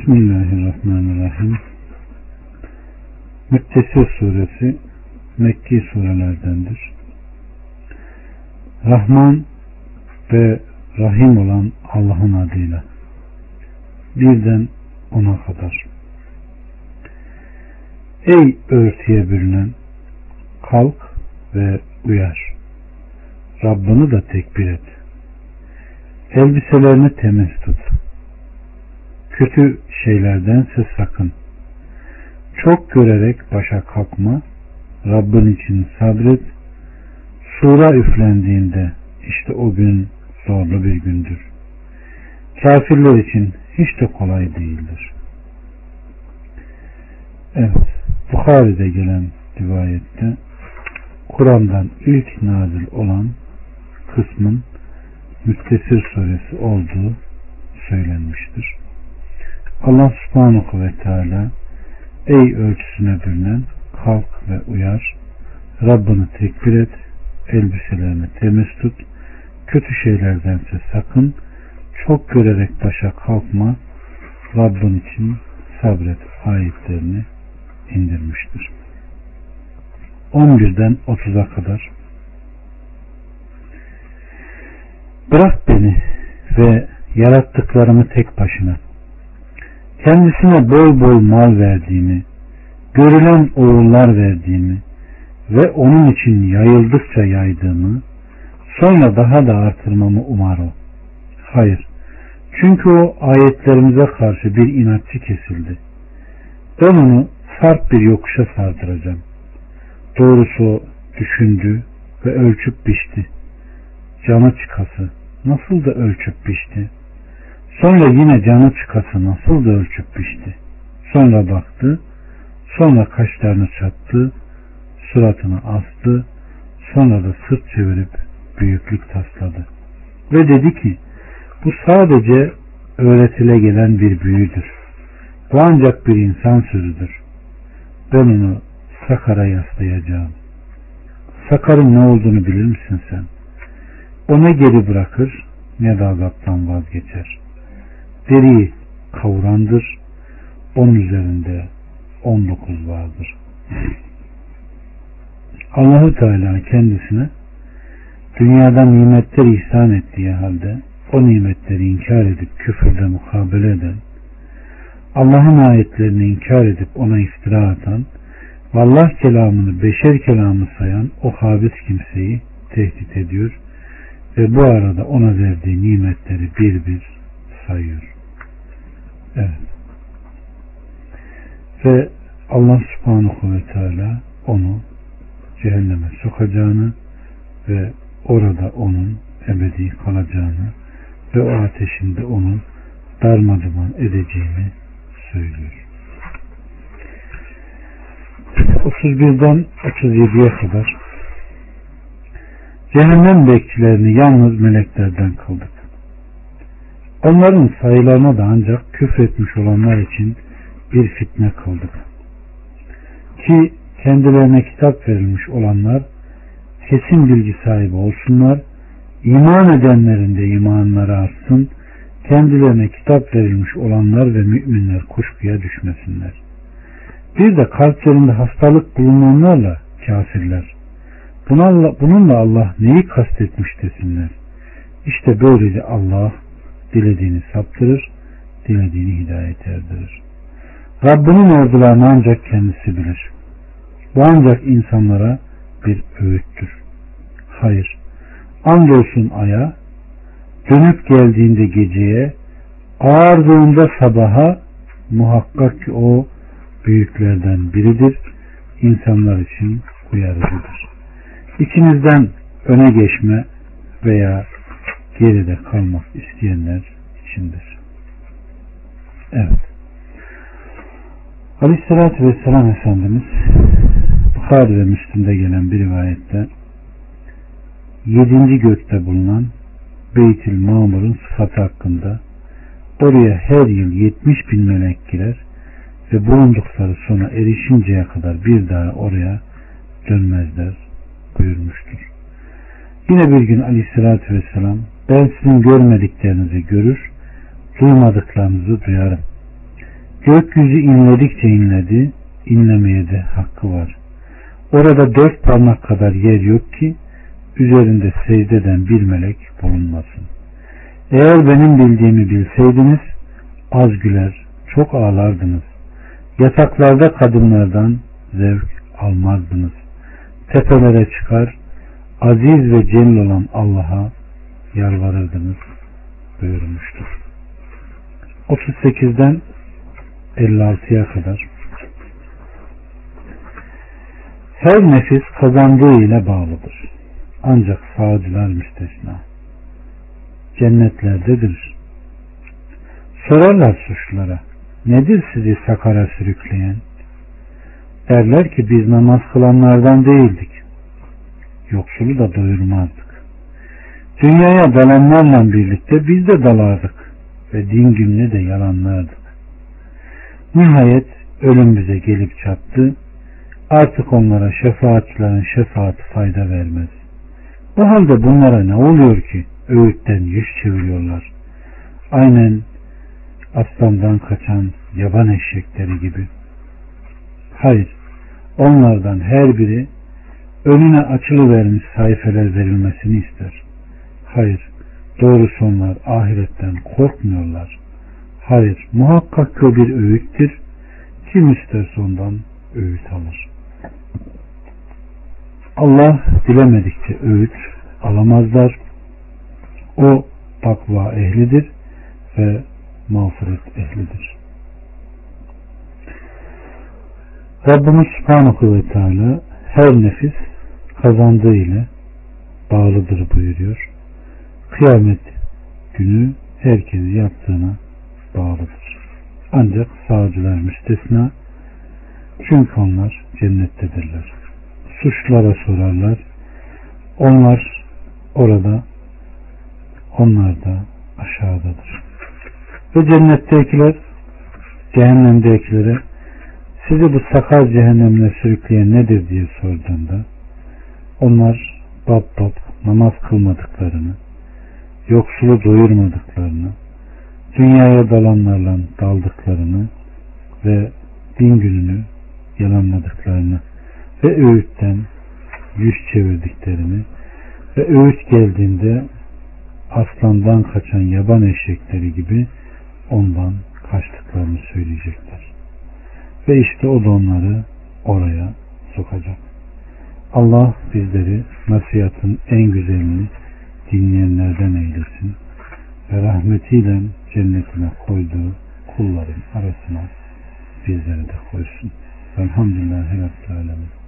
Bismillahirrahmanirrahim. Müttesir suresi Mekki surelerdendir. Rahman ve Rahim olan Allah'ın adıyla. Birden ona kadar. Ey örtüye bürünen kalk ve uyar. Rabbini da tekbir et. Elbiselerini temiz tut kötü şeylerdense sakın. Çok görerek başa kalkma, Rabbin için sabret. Sura üflendiğinde işte o gün zorlu bir gündür. Kafirler için hiç de kolay değildir. Evet, Bukhari'de gelen rivayette Kur'an'dan ilk nazil olan kısmın Müttesir suresi olduğu söylenmiştir. Allah subhanahu ve teala ey ölçüsüne bürünen kalk ve uyar Rabbini tekbir et elbiselerini temiz tut kötü şeylerdense sakın çok görerek başa kalkma Rabbin için sabret ayetlerini indirmiştir. 11'den 30'a kadar Bırak beni ve yarattıklarımı tek başına kendisine bol bol mal verdiğimi, görülen oğullar verdiğimi ve onun için yayıldıkça yaydığımı, sonra daha da artırmamı umar o. Hayır, çünkü o ayetlerimize karşı bir inatçı kesildi. Ben onu sarp bir yokuşa sardıracağım. Doğrusu düşündü ve ölçüp biçti. Canı çıkası nasıl da ölçüp biçti. Sonra yine canı çıkası nasıl da ölçüp biçti. Sonra baktı, sonra kaşlarını çattı, suratını astı, sonra da sırt çevirip büyüklük tasladı. Ve dedi ki, bu sadece öğretile gelen bir büyüdür. Bu ancak bir insan sözüdür. Ben onu Sakar'a yaslayacağım. Sakar'ın ne olduğunu bilir misin sen? O ne geri bırakır ne de azaptan vazgeçer deriyi kavurandır. Onun üzerinde 19 vardır. Allahu Teala kendisine dünyadan nimetler ihsan ettiği halde o nimetleri inkar edip küfürde mukabele eden, Allah'ın ayetlerini inkar edip ona iftira atan ve Allah kelamını beşer kelamı sayan o habis kimseyi tehdit ediyor ve bu arada ona verdiği nimetleri bir bir sayıyor. Evet. Ve Allah subhanahu ve teala onu cehenneme sokacağını ve orada onun ebedi kalacağını ve o ateşinde onu darmaduman edeceğini söylüyor. 31'den 37'ye kadar cehennem bekçilerini yalnız meleklerden kıldık. Onların sayılarına da ancak küfretmiş olanlar için bir fitne kıldık. Ki kendilerine kitap verilmiş olanlar kesin bilgi sahibi olsunlar, iman edenlerin de imanları artsın, kendilerine kitap verilmiş olanlar ve müminler kuşkuya düşmesinler. Bir de kalplerinde hastalık bulunanlarla kafirler. Bununla, Allah neyi kastetmiş desinler. İşte böylece Allah dilediğini saptırır, dilediğini hidayet erdirir. Rabbinin ordularını ancak kendisi bilir. Bu ancak insanlara bir öğüttür. Hayır, andolsun aya, dönüp geldiğinde geceye, ağardığında sabaha, muhakkak ki o büyüklerden biridir, insanlar için uyarıcıdır. İçinizden öne geçme veya geride kalmak isteyenler içindir. Evet. Aleyhissalatü Vesselam Efendimiz Bukhari ve Müslim'de gelen bir rivayette yedinci gökte bulunan Beytil Mamur'un sıfatı hakkında oraya her yıl yetmiş bin melek girer ve bulundukları sona erişinceye kadar bir daha oraya dönmezler buyurmuştur. Yine bir gün aleyhissalatü vesselam ben sizin görmediklerinizi görür, duymadıklarınızı duyarım. Gökyüzü inledikçe inledi, inlemeye de hakkı var. Orada dört parmak kadar yer yok ki üzerinde secdeden bir melek bulunmasın. Eğer benim bildiğimi bilseydiniz az güler, çok ağlardınız. Yataklarda kadınlardan zevk almazdınız. Tepelere çıkar, aziz ve celil olan Allah'a yalvarırdınız buyurmuştur. 38'den 56'ya kadar her nefis kazandığı ile bağlıdır. Ancak sağcılar müstesna. Cennetlerdedir. Sorarlar suçlulara. Nedir sizi sakara sürükleyen? Derler ki biz namaz kılanlardan değildik. Yoksulu da doyurmazdık. Dünyaya dalanlarla birlikte biz de dalardık ve din gününe de yalanlardık. Nihayet ölüm bize gelip çattı. Artık onlara şefaatçilerin şefaati fayda vermez. Bu halde bunlara ne oluyor ki öğütten yüz çeviriyorlar. Aynen aslandan kaçan yaban eşekleri gibi. Hayır, onlardan her biri önüne açılıvermiş sayfeler verilmesini ister. Hayır, doğrusu onlar ahiretten korkmuyorlar. Hayır, muhakkak ki bir öğüttür. Kim isterse ondan öğüt alır. Allah dilemedikçe öğüt alamazlar. O takva ehlidir ve mağfiret ehlidir. Rabbimiz Subhanahu ve Teala her nefis kazandığı ile bağlıdır buyuruyor. Kıyamet günü herkes yaptığına bağlıdır. Ancak sağcılar müstesna çünkü onlar cennettedirler. Suçlara sorarlar. Onlar orada onlar da aşağıdadır. Ve cennettekiler cehennemdekilere sizi bu sakar cehennemine sürükleyen nedir diye sorduğunda onlar bab bab namaz kılmadıklarını, yoksulu doyurmadıklarını, dünyaya dalanlarla daldıklarını ve din gününü yalanladıklarını ve öğütten yüz çevirdiklerini ve öğüt geldiğinde aslandan kaçan yaban eşekleri gibi ondan kaçtıklarını söyleyecekler. Ve işte o da onları oraya sokacak. Allah bizleri nasihatın en güzelini dinleyenlerden eylesin ve rahmetiyle cennetine koyduğu kulların arasına bizleri de koysun. Elhamdülillahi Rabbil Alemin.